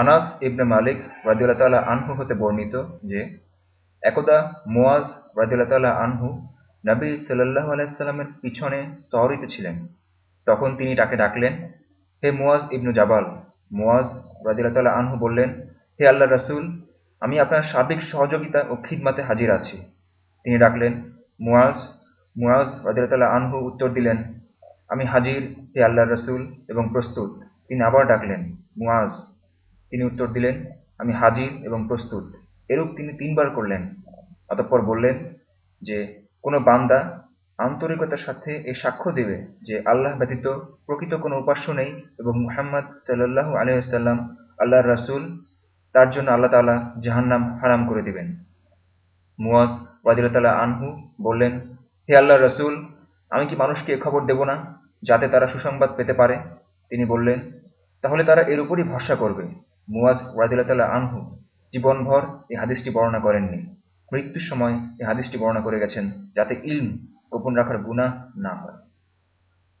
আনাস ইবনে মালিক রাদিউল্লাহ তাল্লাহ আনহু হতে বর্ণিত যে, একদা মুয়াজ রাদিউল্লাহ তাল্লাহ আনহু নবী সাল্লাহ আলাইসাল্লামের পিছনে স্তরিতে ছিলেন। তখন তিনি তাকে ডাকলেন, হে মুয়াজ ইবনু জাবাল মুয়াজ রাদিউল্লাহ তাল্লাহ আনহু বললেন, হে আল্লাহ রসুল, আমি আপনার সার্বিক সহযোগিতা ও খিদমাতে হাজির আছি। তিনি ডাকলেন মুয়াজ মুয়াজ রাদিউল্লাহ আনহু উত্তর দিলেন, আমি হাজির, হে আল্লাহ রসুল, এবং প্রস্তুত। তিনি আবার ডাকলেন মুয়াজ তিনি উত্তর দিলেন, আমি হাজির এবং প্রস্তুত। এরূপ তিনি তিনবার করলেন। অতঃপর বললেন যে, কোনো বান্দা আন্তরিকতার সাথে এ সাক্ষ্য দেবে যে আল্লাহ ব্যতীত প্রকৃত কোনো উপাস্য নেই এবং মুহাম্মদ সাল্লাহ আলহাম আল্লাহর রাসুল, তার জন্য আল্লাহ তালা জাহান্নাম হারাম করে দিবেন। মুয়াজ ওয়াদিল্লাহ আনহু বললেন, হে আল্লাহ রসুল, আমি কি মানুষকে এ খবর দেব না যাতে তারা সুসংবাদ পেতে পারে? তিনি বললেন, তাহলে তারা এর উপরই ভরসা করবে। মুয়াজ ওয়াদিল্লাহ আনহু জীবনভর এই হাদিসটি বর্ণনা করেননি। মৃত্যুর সময় এই হাদিসটি বর্ণনা করে গেছেন যাতে ইলম গোপন রাখার গুণা না হয়।